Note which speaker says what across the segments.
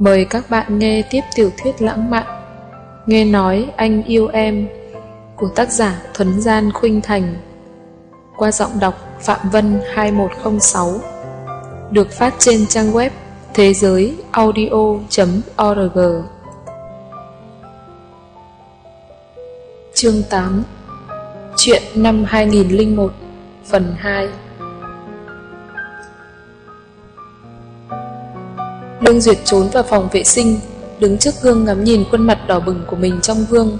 Speaker 1: Mời các bạn nghe tiếp tiểu thuyết lãng mạn. Nghe nói anh yêu em, của tác giả Thuấn Gian Khuynh Thành, qua giọng đọc Phạm Vân 2106 được phát trên trang web thế giới audio.org Chương 8 Chuyện năm 2001 Phần 2 Lương Duyệt trốn vào phòng vệ sinh, đứng trước gương ngắm nhìn khuôn mặt đỏ bừng của mình trong gương.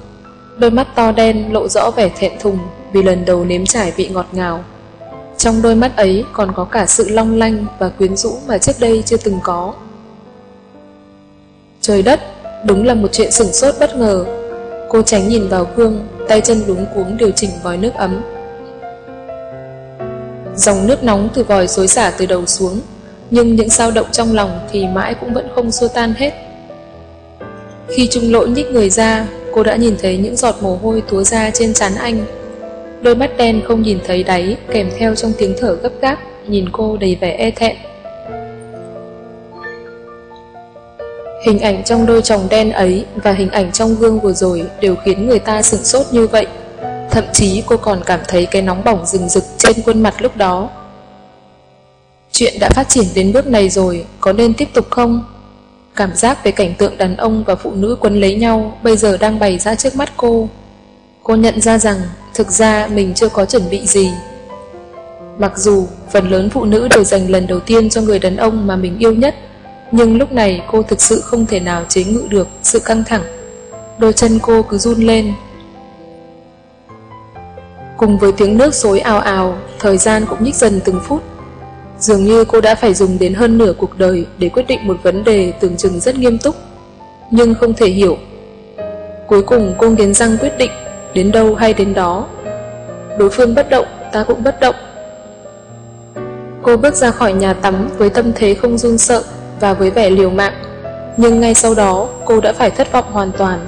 Speaker 1: Đôi mắt to đen lộ rõ vẻ thẹn thùng vì lần đầu nếm trải vị ngọt ngào. Trong đôi mắt ấy còn có cả sự long lanh và quyến rũ mà trước đây chưa từng có. Trời đất, đúng là một chuyện sửng sốt bất ngờ. Cô tránh nhìn vào gương, tay chân đúng cuống điều chỉnh vòi nước ấm. Dòng nước nóng từ vòi xối xả từ đầu xuống, nhưng những dao động trong lòng thì mãi cũng vẫn không xua tan hết. Khi trung lỗi nhích người ra, cô đã nhìn thấy những giọt mồ hôi túa ra trên trán anh. Đôi mắt đen không nhìn thấy đáy, kèm theo trong tiếng thở gấp gáp, nhìn cô đầy vẻ e thẹn. Hình ảnh trong đôi chồng đen ấy và hình ảnh trong gương vừa rồi đều khiến người ta sửng sốt như vậy. Thậm chí cô còn cảm thấy cái nóng bỏng rừng rực trên khuôn mặt lúc đó. Chuyện đã phát triển đến bước này rồi, có nên tiếp tục không? Cảm giác về cảnh tượng đàn ông và phụ nữ quấn lấy nhau bây giờ đang bày ra trước mắt cô. Cô nhận ra rằng thực ra mình chưa có chuẩn bị gì. Mặc dù phần lớn phụ nữ đều dành lần đầu tiên cho người đàn ông mà mình yêu nhất, nhưng lúc này cô thực sự không thể nào chế ngự được sự căng thẳng. Đôi chân cô cứ run lên. Cùng với tiếng nước xối ào ào, thời gian cũng nhích dần từng phút. Dường như cô đã phải dùng đến hơn nửa cuộc đời để quyết định một vấn đề tưởng chừng rất nghiêm túc, nhưng không thể hiểu. Cuối cùng cô nghiến răng quyết định đến đâu hay đến đó. Đối phương bất động, ta cũng bất động. Cô bước ra khỏi nhà tắm với tâm thế không run sợ và với vẻ liều mạng, nhưng ngay sau đó cô đã phải thất vọng hoàn toàn.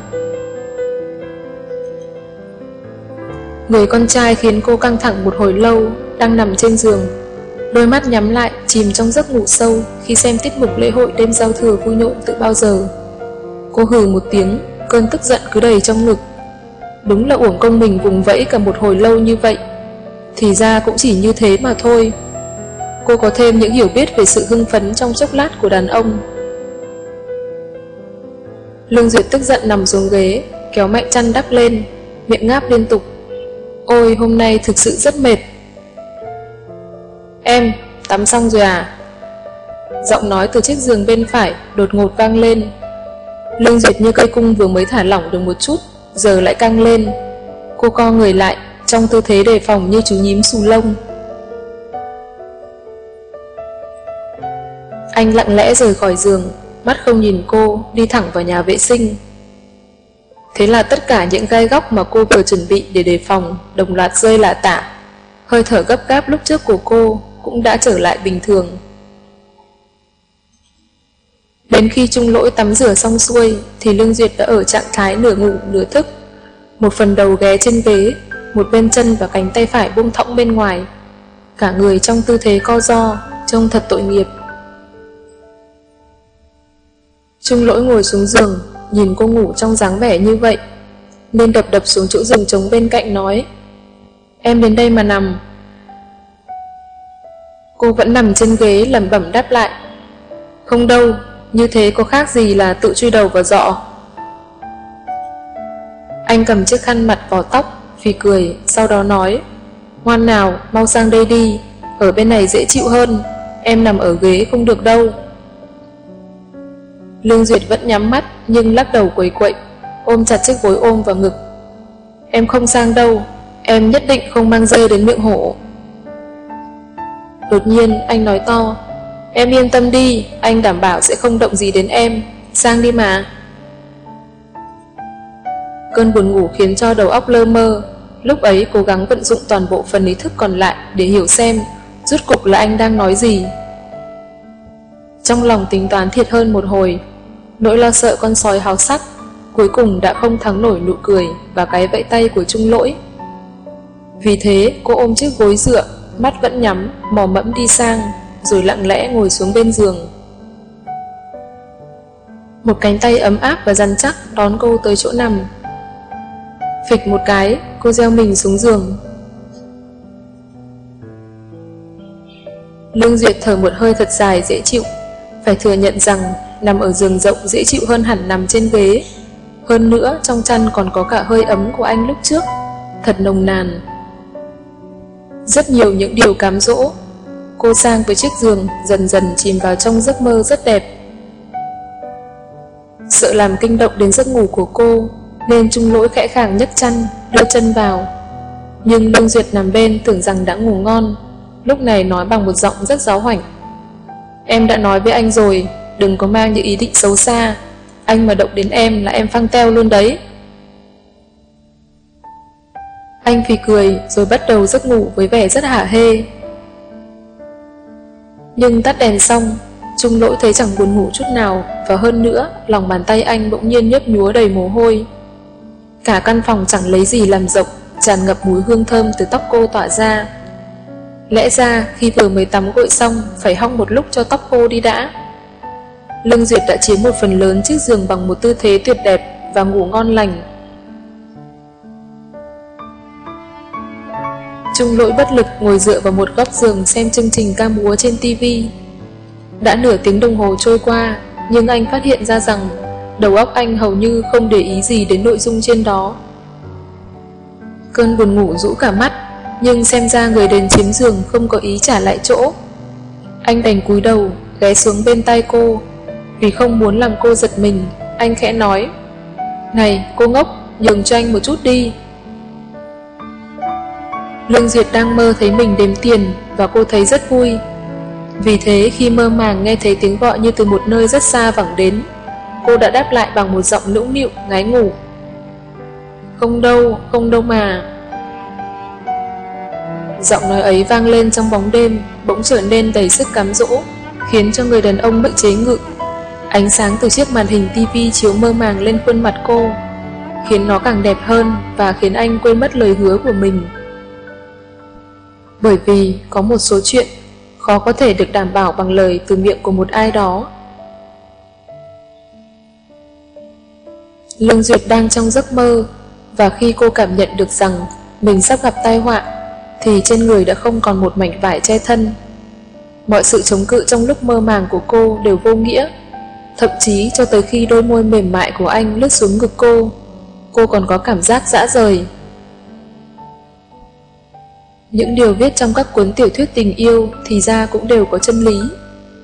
Speaker 1: Người con trai khiến cô căng thẳng một hồi lâu, đang nằm trên giường Đôi mắt nhắm lại, chìm trong giấc ngủ sâu khi xem tiết mục lễ hội đêm giao thừa vui nhộn từ bao giờ. Cô hừ một tiếng, cơn tức giận cứ đầy trong ngực. Đúng là uổng công mình vùng vẫy cả một hồi lâu như vậy. Thì ra cũng chỉ như thế mà thôi. Cô có thêm những hiểu biết về sự hưng phấn trong chốc lát của đàn ông. Lương Duyệt tức giận nằm xuống ghế, kéo mạnh chăn đắp lên, miệng ngáp liên tục. Ôi, hôm nay thực sự rất mệt. Em, tắm xong rồi à? Giọng nói từ chiếc giường bên phải đột ngột vang lên. Lương Duyệt như cây cung vừa mới thả lỏng được một chút, giờ lại căng lên. Cô co người lại, trong tư thế đề phòng như chú nhím xù lông. Anh lặng lẽ rời khỏi giường, mắt không nhìn cô, đi thẳng vào nhà vệ sinh. Thế là tất cả những gai góc mà cô vừa chuẩn bị để đề phòng đồng loạt rơi lạ tả. Hơi thở gấp gáp lúc trước của cô cũng đã trở lại bình thường. Đến khi Trung Lỗi tắm rửa xong xuôi thì Lương Duyệt đã ở trạng thái nửa ngủ nửa thức. Một phần đầu ghé trên ghế, một bên chân và cánh tay phải buông thõng bên ngoài. Cả người trong tư thế co do, trông thật tội nghiệp. Trung Lỗi ngồi xuống giường, nhìn cô ngủ trong dáng vẻ như vậy, nên đập đập xuống chỗ giường trống bên cạnh nói Em đến đây mà nằm, Cô vẫn nằm trên ghế lẩm bẩm đáp lại. Không đâu, như thế có khác gì là tự truy đầu vào dọ. Anh cầm chiếc khăn mặt vào tóc, phì cười, sau đó nói Ngoan nào, mau sang đây đi, ở bên này dễ chịu hơn, em nằm ở ghế không được đâu. Lương Duyệt vẫn nhắm mắt nhưng lắc đầu quấy quậy, ôm chặt chiếc gối ôm vào ngực. Em không sang đâu, em nhất định không mang dây đến miệng hổ. Đột nhiên, anh nói to, Em yên tâm đi, Anh đảm bảo sẽ không động gì đến em. Sang đi mà. Cơn buồn ngủ khiến cho đầu óc lơ mơ. Lúc ấy, cố gắng vận dụng toàn bộ phần ý thức còn lại Để hiểu xem Rốt cục là anh đang nói gì. Trong lòng tính toán thiệt hơn một hồi, Nỗi lo sợ con sói háo sắc Cuối cùng đã không thắng nổi nụ cười Và cái vẫy tay của Trung Lỗi. Vì thế, cô ôm chiếc gối dựa mắt vẫn nhắm, mò mẫm đi sang, rồi lặng lẽ ngồi xuống bên giường. Một cánh tay ấm áp và rắn chắc đón cô tới chỗ nằm. Phịch một cái, cô gieo mình xuống giường. Lương Duyệt thở một hơi thật dài dễ chịu, phải thừa nhận rằng nằm ở giường rộng dễ chịu hơn hẳn nằm trên ghế. Hơn nữa, trong chăn còn có cả hơi ấm của anh lúc trước, thật nồng nàn. Rất nhiều những điều cám dỗ, cô sang với chiếc giường dần dần chìm vào trong giấc mơ rất đẹp. Sợ làm kinh động đến giấc ngủ của cô, nên trung lỗi khẽ khàng nhấc chăn, đưa chân vào. Nhưng Lương Duyệt nằm bên tưởng rằng đã ngủ ngon, lúc này nói bằng một giọng rất giáo hoảnh. Em đã nói với anh rồi, đừng có mang những ý định xấu xa, anh mà động đến em là em phăng teo luôn đấy. Anh phì cười rồi bắt đầu giấc ngủ với vẻ rất hả hê. Nhưng tắt đèn xong, Trung lỗi thấy chẳng buồn ngủ chút nào và hơn nữa, lòng bàn tay anh bỗng nhiên nhấp nhúa đầy mồ hôi. Cả căn phòng chẳng lấy gì làm rộng, tràn ngập mùi hương thơm từ tóc cô tỏa ra. Lẽ ra khi vừa mới tắm gội xong phải hong một lúc cho tóc khô đi đã. Lương Duyệt đã chiếm một phần lớn chiếc giường bằng một tư thế tuyệt đẹp và ngủ ngon lành. Trung lỗi bất lực ngồi dựa vào một góc giường xem chương trình ca múa trên tivi. Đã nửa tiếng đồng hồ trôi qua, nhưng anh phát hiện ra rằng đầu óc anh hầu như không để ý gì đến nội dung trên đó. Cơn buồn ngủ rũ cả mắt, nhưng xem ra người đến chiếm giường không có ý trả lại chỗ. Anh đành cúi đầu, ghé xuống bên tay cô. Vì không muốn làm cô giật mình, anh khẽ nói Này, cô ngốc, nhường cho anh một chút đi. Lương Duyệt đang mơ thấy mình đếm tiền và cô thấy rất vui. Vì thế khi mơ màng nghe thấy tiếng gọi như từ một nơi rất xa vẳng đến, cô đã đáp lại bằng một giọng nũng nịu, ngái ngủ. Không đâu, không đâu mà. Giọng nói ấy vang lên trong bóng đêm, bỗng trở nên đầy sức cám dỗ, khiến cho người đàn ông bị chế ngự. Ánh sáng từ chiếc màn hình tivi chiếu mơ màng lên khuôn mặt cô, khiến nó càng đẹp hơn và khiến anh quên mất lời hứa của mình. Bởi vì có một số chuyện khó có thể được đảm bảo bằng lời từ miệng của một ai đó. Lương Duyệt đang trong giấc mơ, và khi cô cảm nhận được rằng mình sắp gặp tai họa, thì trên người đã không còn một mảnh vải che thân. Mọi sự chống cự trong lúc mơ màng của cô đều vô nghĩa, thậm chí cho tới khi đôi môi mềm mại của anh lướt xuống ngực cô, cô còn có cảm giác dã rời. Những điều viết trong các cuốn tiểu thuyết tình yêu thì ra cũng đều có chân lý.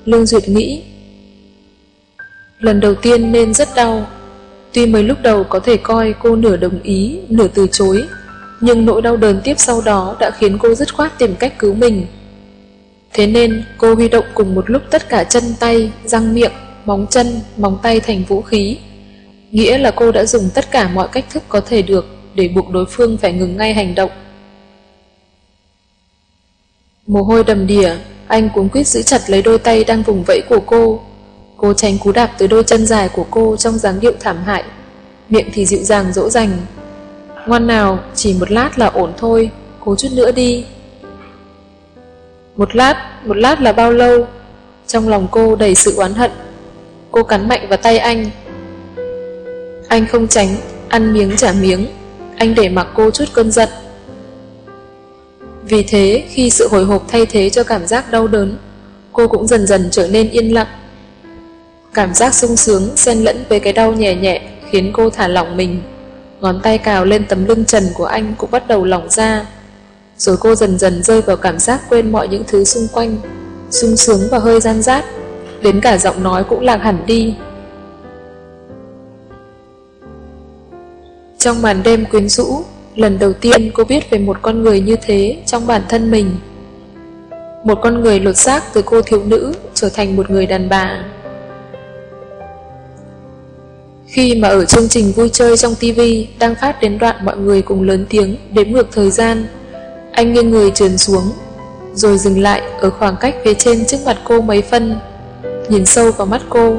Speaker 1: Lương Duyệt nghĩ. Lần đầu tiên nên rất đau. Tuy mới lúc đầu có thể coi cô nửa đồng ý, nửa từ chối, nhưng nỗi đau đớn tiếp sau đó đã khiến cô dứt khoát tìm cách cứu mình. Thế nên cô huy động cùng một lúc tất cả chân tay, răng miệng, móng chân, móng tay thành vũ khí. Nghĩa là cô đã dùng tất cả mọi cách thức có thể được để buộc đối phương phải ngừng ngay hành động. Mồ hôi đầm đìa, anh cuống quýt giữ chặt lấy đôi tay đang vùng vẫy của cô. Cô tránh cú đạp tới đôi chân dài của cô trong dáng điệu thảm hại. Miệng thì dịu dàng dỗ dành. Ngoan nào, chỉ một lát là ổn thôi, cố chút nữa đi. Một lát, một lát là bao lâu? Trong lòng cô đầy sự oán hận. Cô cắn mạnh vào tay anh. Anh không tránh, ăn miếng trả miếng. Anh để mặc cô chút cơn giận. Vì thế, khi sự hồi hộp thay thế cho cảm giác đau đớn, cô cũng dần dần trở nên yên lặng. Cảm giác sung sướng xen lẫn với cái đau nhẹ nhẹ khiến cô thả lỏng mình. Ngón tay cào lên tấm lưng trần của anh cũng bắt đầu lỏng ra. Rồi cô dần dần rơi vào cảm giác quên mọi những thứ xung quanh, sung sướng và hơi gian rát, đến cả giọng nói cũng lạc hẳn đi. Trong màn đêm quyến rũ, Lần đầu tiên cô biết về một con người như thế trong bản thân mình. Một con người lột xác từ cô thiếu nữ trở thành một người đàn bà. Khi mà ở chương trình vui chơi trong TV đang phát đến đoạn mọi người cùng lớn tiếng đếm ngược thời gian, anh nghiêng người trườn xuống, rồi dừng lại ở khoảng cách phía trên trước mặt cô mấy phân, nhìn sâu vào mắt cô,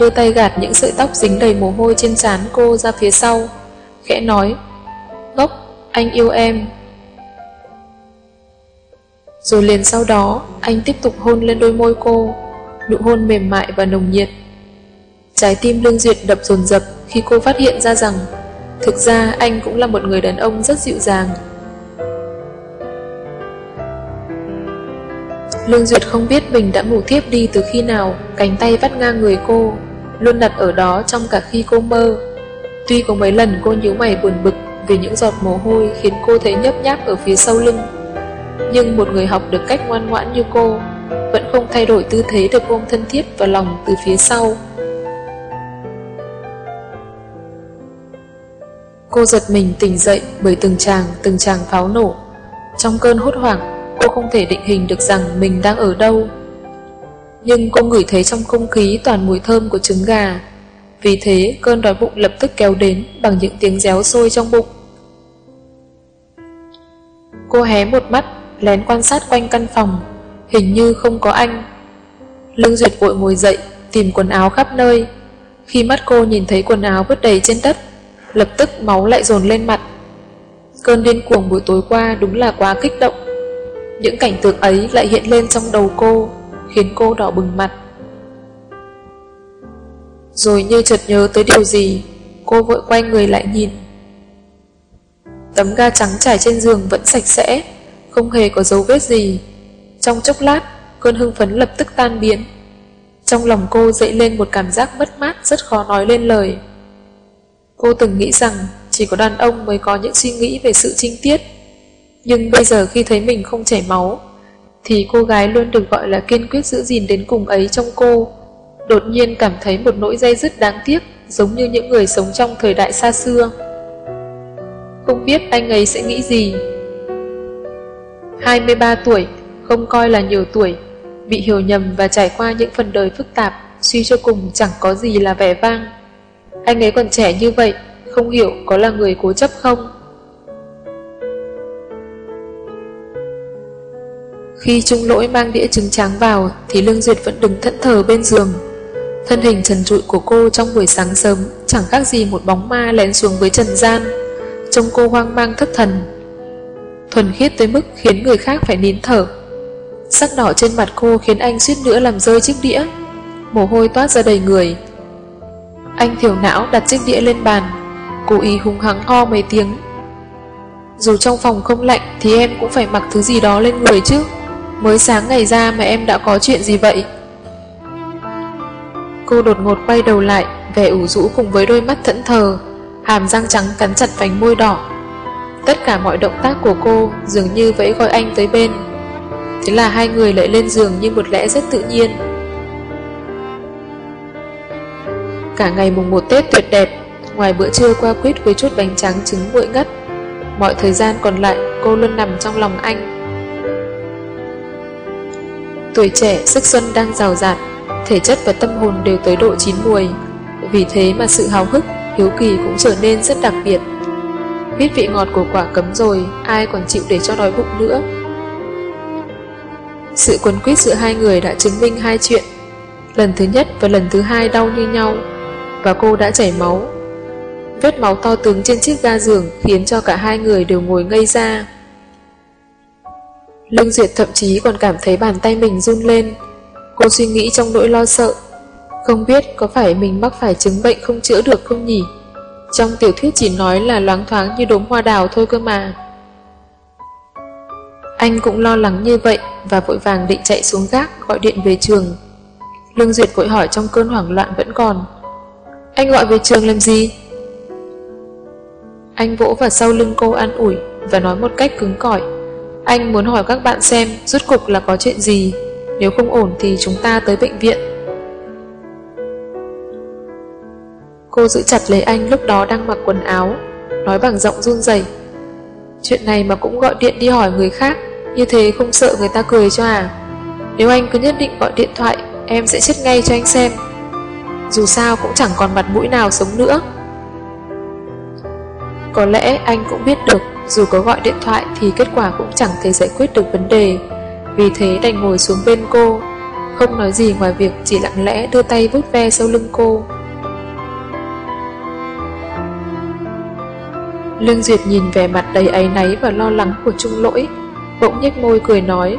Speaker 1: đưa tay gạt những sợi tóc dính đầy mồ hôi trên trán cô ra phía sau, khẽ nói anh yêu em. Rồi liền sau đó, anh tiếp tục hôn lên đôi môi cô, nụ hôn mềm mại và nồng nhiệt. Trái tim Lương Duyệt đập dồn dập khi cô phát hiện ra rằng thực ra anh cũng là một người đàn ông rất dịu dàng. Lương Duyệt không biết mình đã ngủ thiếp đi từ khi nào, cánh tay vắt ngang người cô, luôn đặt ở đó trong cả khi cô mơ. Tuy có mấy lần cô nhíu mày buồn bực vì những giọt mồ hôi khiến cô thấy nhấp nháp ở phía sau lưng. Nhưng một người học được cách ngoan ngoãn như cô vẫn không thay đổi tư thế được ôm thân thiết vào lòng từ phía sau. Cô giật mình tỉnh dậy bởi từng chàng, từng chàng pháo nổ. Trong cơn hốt hoảng, cô không thể định hình được rằng mình đang ở đâu. Nhưng cô ngửi thấy trong không khí toàn mùi thơm của trứng gà. Vì thế, cơn đói bụng lập tức kéo đến bằng những tiếng réo sôi trong bụng. Cô hé một mắt, lén quan sát quanh căn phòng, hình như không có anh. Lương Duyệt vội ngồi dậy, tìm quần áo khắp nơi. Khi mắt cô nhìn thấy quần áo vứt đầy trên đất, lập tức máu lại dồn lên mặt. Cơn điên cuồng buổi tối qua đúng là quá kích động. Những cảnh tượng ấy lại hiện lên trong đầu cô, khiến cô đỏ bừng mặt. Rồi như chợt nhớ tới điều gì, cô vội quay người lại nhìn. Tấm ga trắng trải trên giường vẫn sạch sẽ, không hề có dấu vết gì. Trong chốc lát, cơn hưng phấn lập tức tan biến. Trong lòng cô dậy lên một cảm giác mất mát rất khó nói lên lời. Cô từng nghĩ rằng chỉ có đàn ông mới có những suy nghĩ về sự trinh tiết. Nhưng bây giờ khi thấy mình không chảy máu, thì cô gái luôn được gọi là kiên quyết giữ gìn đến cùng ấy trong cô. Đột nhiên cảm thấy một nỗi dây dứt đáng tiếc, giống như những người sống trong thời đại xa xưa. Không biết anh ấy sẽ nghĩ gì. 23 tuổi, không coi là nhiều tuổi, bị hiểu nhầm và trải qua những phần đời phức tạp, suy cho cùng chẳng có gì là vẻ vang. Anh ấy còn trẻ như vậy, không hiểu có là người cố chấp không? Khi Trung Lỗi mang đĩa trứng tráng vào thì Lương Duyệt vẫn đứng thẫn thờ bên giường. Thân hình trần trụi của cô trong buổi sáng sớm chẳng khác gì một bóng ma lén xuống với trần gian. Trông cô hoang mang thất thần. Thuần khiết tới mức khiến người khác phải nín thở. Sắc đỏ trên mặt cô khiến anh suýt nữa làm rơi chiếc đĩa. Mồ hôi toát ra đầy người, anh thiểu não đặt chiếc đĩa lên bàn, cố ý hung hắng ho mấy tiếng. Dù trong phòng không lạnh thì em cũng phải mặc thứ gì đó lên người chứ. Mới sáng ngày ra mà em đã có chuyện gì vậy? Cô đột ngột quay đầu lại, vẻ ủ rũ cùng với đôi mắt thẫn thờ, hàm răng trắng cắn chặt vành môi đỏ. Tất cả mọi động tác của cô dường như vẫy gọi anh tới bên. Thế là hai người lại lên giường như một lẽ rất tự nhiên. Cả ngày mùng 1 Tết tuyệt đẹp, ngoài bữa trưa qua quýt với chút bánh trắng trứng nguội ngất, mọi thời gian còn lại cô luôn nằm trong lòng anh. Tuổi trẻ, sức xuân đang rào rạt, thể chất và tâm hồn đều tới độ chín muồi, vì thế mà sự hào hức, hiếu kỳ cũng trở nên rất đặc biệt. Biết vị ngọt của quả cấm rồi, ai còn chịu để cho đói bụng nữa. Sự quấn quýt giữa hai người đã chứng minh hai chuyện. Lần thứ nhất và lần thứ hai đau như nhau, và cô đã chảy máu. Vết máu to tướng trên chiếc ga giường khiến cho cả hai người đều ngồi ngây ra. Lương Duyệt thậm chí còn cảm thấy bàn tay mình run lên. Cô suy nghĩ trong nỗi lo sợ. Không biết có phải mình mắc phải chứng bệnh không chữa được không nhỉ? Trong tiểu thuyết chỉ nói là loáng thoáng như đốm hoa đào thôi cơ mà. Anh cũng lo lắng như vậy và vội vàng định chạy xuống gác gọi điện về trường. Lương Duyệt vội hỏi trong cơn hoảng loạn vẫn còn. Anh gọi về trường làm gì? Anh vỗ vào sau lưng cô an ủi và nói một cách cứng cỏi. Anh muốn hỏi các bạn xem rốt cục là có chuyện gì. Nếu không ổn thì chúng ta tới bệnh viện. Cô giữ chặt lấy anh lúc đó đang mặc quần áo, nói bằng giọng run rẩy. Chuyện này mà cũng gọi điện đi hỏi người khác, như thế không sợ người ta cười cho à? Nếu anh cứ nhất định gọi điện thoại, em sẽ chết ngay cho anh xem dù sao cũng chẳng còn mặt mũi nào sống nữa. Có lẽ anh cũng biết được dù có gọi điện thoại thì kết quả cũng chẳng thể giải quyết được vấn đề, vì thế đành ngồi xuống bên cô, không nói gì ngoài việc chỉ lặng lẽ đưa tay vuốt ve sau lưng cô. Lương Duyệt nhìn vẻ mặt đầy áy náy và lo lắng của Trung Lỗi, bỗng nhếch môi cười nói,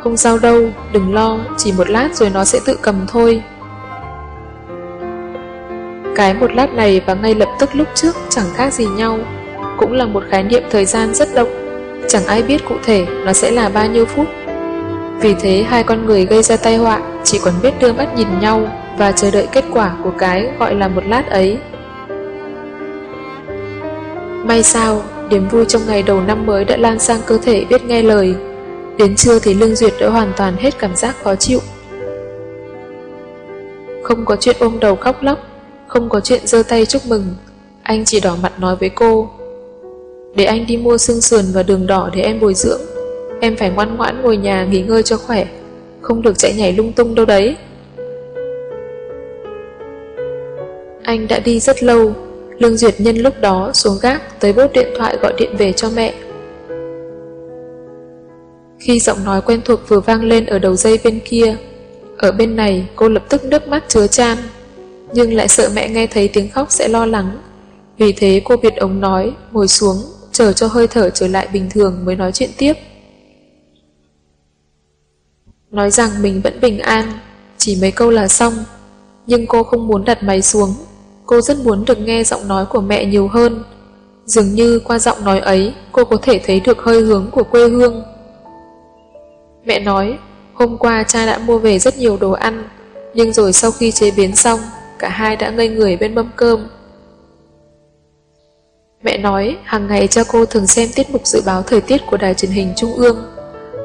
Speaker 1: không sao đâu, đừng lo, chỉ một lát rồi nó sẽ tự cầm thôi. Cái một lát này và ngay lập tức lúc trước chẳng khác gì nhau, cũng là một khái niệm thời gian rất động, chẳng ai biết cụ thể nó sẽ là bao nhiêu phút. Vì thế hai con người gây ra tai họa chỉ còn biết đưa mắt nhìn nhau và chờ đợi kết quả của cái gọi là một lát ấy. May sao, niềm vui trong ngày đầu năm mới đã lan sang cơ thể biết nghe lời. Đến trưa thì Lương Duyệt đã hoàn toàn hết cảm giác khó chịu. Không có chuyện ôm đầu khóc lóc, không có chuyện giơ tay chúc mừng. Anh chỉ đỏ mặt nói với cô. Để anh đi mua xương sườn và đường đỏ để em bồi dưỡng. Em phải ngoan ngoãn ngồi nhà nghỉ ngơi cho khỏe, không được chạy nhảy lung tung đâu đấy. Anh đã đi rất lâu, Lương Duyệt nhân lúc đó xuống gác tới bốt điện thoại gọi điện về cho mẹ. Khi giọng nói quen thuộc vừa vang lên ở đầu dây bên kia, ở bên này cô lập tức nước mắt chứa chan, nhưng lại sợ mẹ nghe thấy tiếng khóc sẽ lo lắng. Vì thế cô biệt ống nói, ngồi xuống, chờ cho hơi thở trở lại bình thường mới nói chuyện tiếp. Nói rằng mình vẫn bình an, chỉ mấy câu là xong, nhưng cô không muốn đặt máy xuống Cô rất muốn được nghe giọng nói của mẹ nhiều hơn. Dường như qua giọng nói ấy, cô có thể thấy được hơi hướng của quê hương. Mẹ nói, hôm qua cha đã mua về rất nhiều đồ ăn, nhưng rồi sau khi chế biến xong, cả hai đã ngây người bên mâm cơm. Mẹ nói, hàng ngày cha cô thường xem tiết mục dự báo thời tiết của đài truyền hình Trung ương.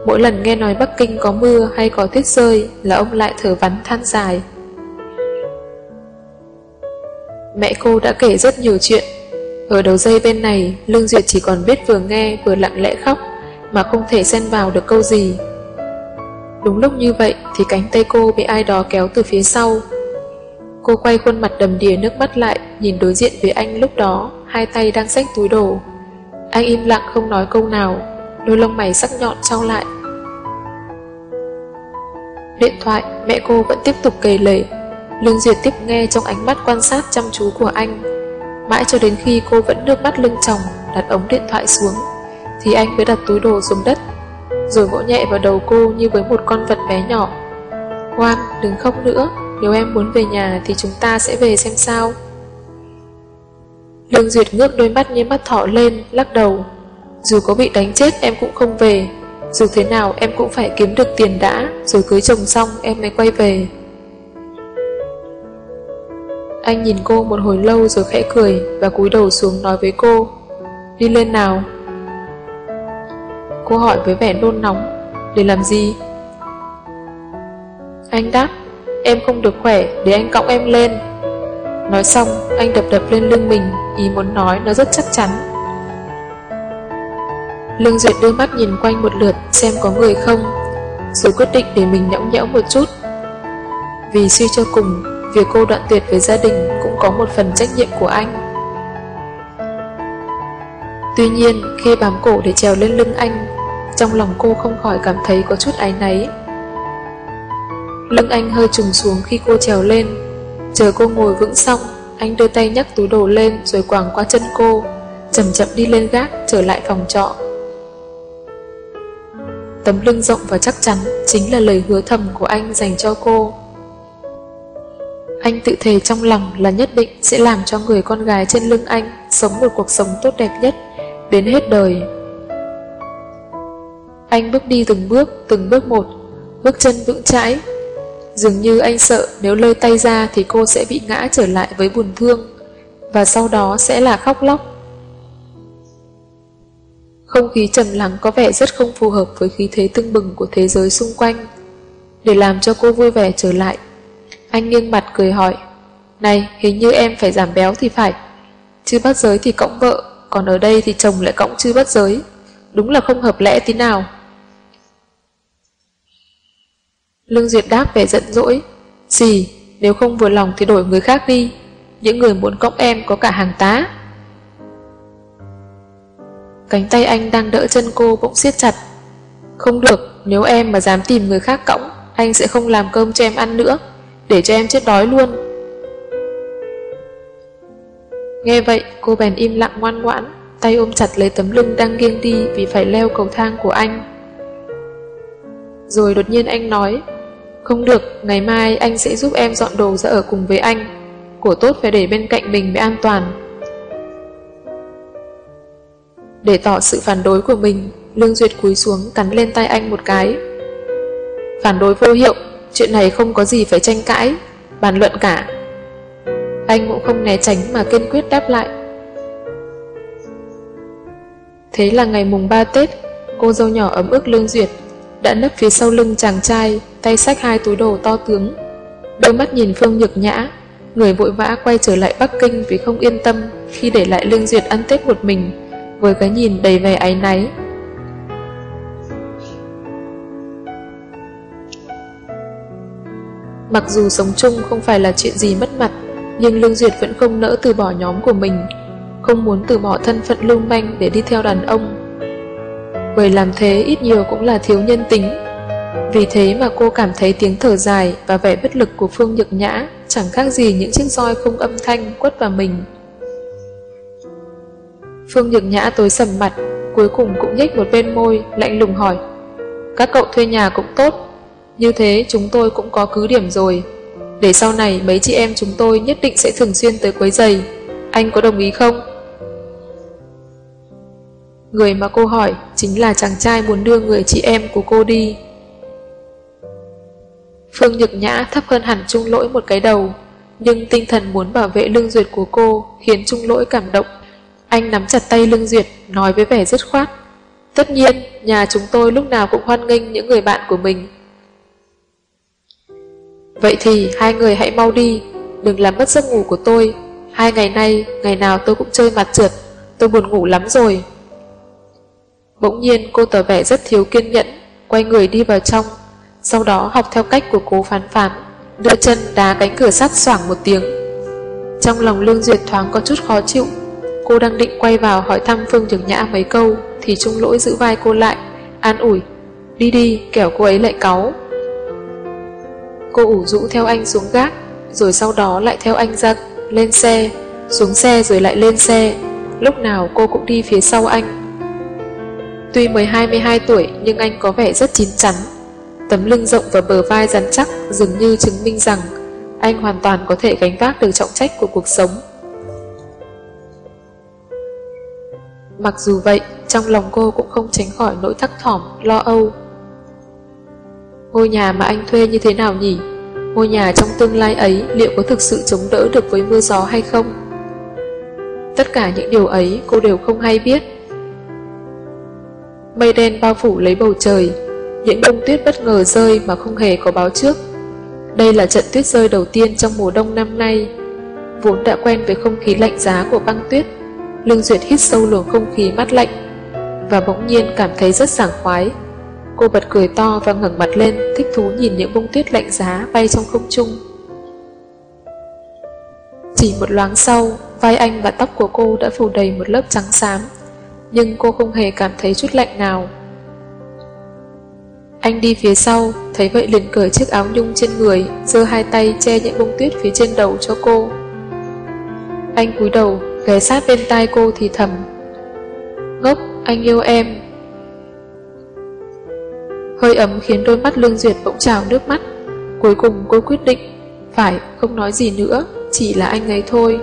Speaker 1: Mỗi lần nghe nói Bắc Kinh có mưa hay có tuyết rơi là ông lại thở vắn than dài. Mẹ cô đã kể rất nhiều chuyện. Ở đầu dây bên này, Lương Duyệt chỉ còn biết vừa nghe vừa lặng lẽ khóc, mà không thể xen vào được câu gì. Đúng lúc như vậy thì cánh tay cô bị ai đó kéo từ phía sau. Cô quay khuôn mặt đầm đìa nước mắt lại, nhìn đối diện với anh lúc đó, hai tay đang xách túi đồ. Anh im lặng không nói câu nào, đôi lông mày sắc nhọn trao lại. Điện thoại, mẹ cô vẫn tiếp tục kể lể Lương Duyệt tiếp nghe trong ánh mắt quan sát chăm chú của anh. Mãi cho đến khi cô vẫn nước mắt lưng chồng đặt ống điện thoại xuống, thì anh mới đặt túi đồ xuống đất, rồi vỗ nhẹ vào đầu cô như với một con vật bé nhỏ. Quan, đừng khóc nữa, nếu em muốn về nhà thì chúng ta sẽ về xem sao. Lương Duyệt ngước đôi mắt như mắt thỏ lên, lắc đầu. Dù có bị đánh chết em cũng không về, dù thế nào em cũng phải kiếm được tiền đã, rồi cưới chồng xong em mới quay về. Anh nhìn cô một hồi lâu rồi khẽ cười và cúi đầu xuống nói với cô, Đi lên nào. Cô hỏi với vẻ nôn nóng, Để làm gì? Anh đáp, Em không được khỏe, để anh cõng em lên. Nói xong, anh đập đập lên lưng mình, Ý muốn nói nó rất chắc chắn. Lương Duyệt đưa mắt nhìn quanh một lượt Xem có người không, Rồi quyết định để mình nhõng nhẽo một chút. Vì suy cho cùng Việc cô đoạn tuyệt với gia đình cũng có một phần trách nhiệm của anh. Tuy nhiên, khi bám cổ để trèo lên lưng anh, trong lòng cô không khỏi cảm thấy có chút áy náy. Lưng anh hơi trùng xuống khi cô trèo lên. Chờ cô ngồi vững xong, anh đưa tay nhắc túi đồ lên rồi quàng qua chân cô, chậm chậm đi lên gác trở lại phòng trọ. Tấm lưng rộng và chắc chắn chính là lời hứa thầm của anh dành cho cô. Anh tự thề trong lòng là nhất định sẽ làm cho người con gái trên lưng anh sống một cuộc sống tốt đẹp nhất, đến hết đời. Anh bước đi từng bước, từng bước một, bước chân vững chãi. Dường như anh sợ nếu lơi tay ra thì cô sẽ bị ngã trở lại với buồn thương, và sau đó sẽ là khóc lóc. Không khí trầm lắng có vẻ rất không phù hợp với khí thế tưng bừng của thế giới xung quanh. Để làm cho cô vui vẻ trở lại, anh nghiêng mặt cười hỏi, Này, hình như em phải giảm béo thì phải. Chứ bắt giới thì cõng vợ, Còn ở đây thì chồng lại cõng chư bắt giới. Đúng là không hợp lẽ tí nào. Lương Duyệt đáp vẻ giận dỗi Gì nếu không vừa lòng thì đổi người khác đi. Những người muốn cõng em có cả hàng tá. Cánh tay anh đang đỡ chân cô bỗng siết chặt. Không được, Nếu em mà dám tìm người khác cõng, Anh sẽ không làm cơm cho em ăn nữa để cho em chết đói luôn. Nghe vậy, cô bèn im lặng ngoan ngoãn, tay ôm chặt lấy tấm lưng đang nghiêng đi vì phải leo cầu thang của anh. Rồi đột nhiên anh nói, không được, ngày mai anh sẽ giúp em dọn đồ ra ở cùng với anh. Của tốt phải để bên cạnh mình mới an toàn. Để tỏ sự phản đối của mình, Lương Duyệt cúi xuống cắn lên tay anh một cái. Phản đối vô hiệu, chuyện này không có gì phải tranh cãi, bàn luận cả. Anh cũng không né tránh mà kiên quyết đáp lại. Thế là ngày mùng 3 Tết, cô dâu nhỏ ấm ức Lương Duyệt đã nấp phía sau lưng chàng trai, tay xách hai túi đồ to tướng. Đôi mắt nhìn Phương Nhược Nhã, người vội vã quay trở lại Bắc Kinh vì không yên tâm khi để lại Lương Duyệt ăn Tết một mình, với cái nhìn đầy vẻ áy náy. Mặc dù sống chung không phải là chuyện gì mất mặt, nhưng Lương Duyệt vẫn không nỡ từ bỏ nhóm của mình, không muốn từ bỏ thân phận lưu manh để đi theo đàn ông. Bởi làm thế ít nhiều cũng là thiếu nhân tính. Vì thế mà cô cảm thấy tiếng thở dài và vẻ bất lực của Phương Nhược Nhã chẳng khác gì những chiếc roi không âm thanh quất vào mình. Phương Nhược Nhã tối sầm mặt, cuối cùng cũng nhếch một bên môi, lạnh lùng hỏi. Các cậu thuê nhà cũng tốt, như thế chúng tôi cũng có cứ điểm rồi. Để sau này mấy chị em chúng tôi nhất định sẽ thường xuyên tới quấy giày. Anh có đồng ý không? Người mà cô hỏi chính là chàng trai muốn đưa người chị em của cô đi. Phương Nhược Nhã thấp hơn hẳn Trung Lỗi một cái đầu, nhưng tinh thần muốn bảo vệ lương duyệt của cô khiến Trung Lỗi cảm động. Anh nắm chặt tay lương duyệt, nói với vẻ dứt khoát. Tất nhiên, nhà chúng tôi lúc nào cũng hoan nghênh những người bạn của mình. Vậy thì hai người hãy mau đi, đừng làm mất giấc ngủ của tôi. Hai ngày nay, ngày nào tôi cũng chơi mặt trượt, tôi buồn ngủ lắm rồi. Bỗng nhiên cô tỏ vẻ rất thiếu kiên nhẫn, quay người đi vào trong, sau đó học theo cách của cố phán phán, đưa chân đá cánh cửa sắt xoảng một tiếng. Trong lòng Lương Duyệt thoáng có chút khó chịu, cô đang định quay vào hỏi thăm Phương Trường Nhã mấy câu, thì Trung Lỗi giữ vai cô lại, an ủi, đi đi, kẻo cô ấy lại cáu. Cô ủ rũ theo anh xuống gác, rồi sau đó lại theo anh ra lên xe, xuống xe rồi lại lên xe, lúc nào cô cũng đi phía sau anh. Tuy mới 22 tuổi nhưng anh có vẻ rất chín chắn. Tấm lưng rộng và bờ vai rắn chắc dường như chứng minh rằng anh hoàn toàn có thể gánh vác được trọng trách của cuộc sống. Mặc dù vậy, trong lòng cô cũng không tránh khỏi nỗi thắc thỏm, lo âu. Ngôi nhà mà anh thuê như thế nào nhỉ? Ngôi nhà trong tương lai ấy liệu có thực sự chống đỡ được với mưa gió hay không? Tất cả những điều ấy cô đều không hay biết. Mây đen bao phủ lấy bầu trời, những bông tuyết bất ngờ rơi mà không hề có báo trước. Đây là trận tuyết rơi đầu tiên trong mùa đông năm nay. Vốn đã quen với không khí lạnh giá của băng tuyết, Lương Duyệt hít sâu luồng không khí mát lạnh và bỗng nhiên cảm thấy rất sảng khoái. Cô bật cười to và ngẩng mặt lên, thích thú nhìn những bông tuyết lạnh giá bay trong không trung. Chỉ một loáng sau, vai anh và tóc của cô đã phủ đầy một lớp trắng xám, nhưng cô không hề cảm thấy chút lạnh nào. Anh đi phía sau, thấy vậy liền cởi chiếc áo nhung trên người, giơ hai tay che những bông tuyết phía trên đầu cho cô. Anh cúi đầu, ghé sát bên tai cô thì thầm. Ngốc, anh yêu em. Hơi ấm khiến đôi mắt Lương Duyệt bỗng trào nước mắt. Cuối cùng cô quyết định, phải không nói gì nữa, chỉ là anh ấy thôi.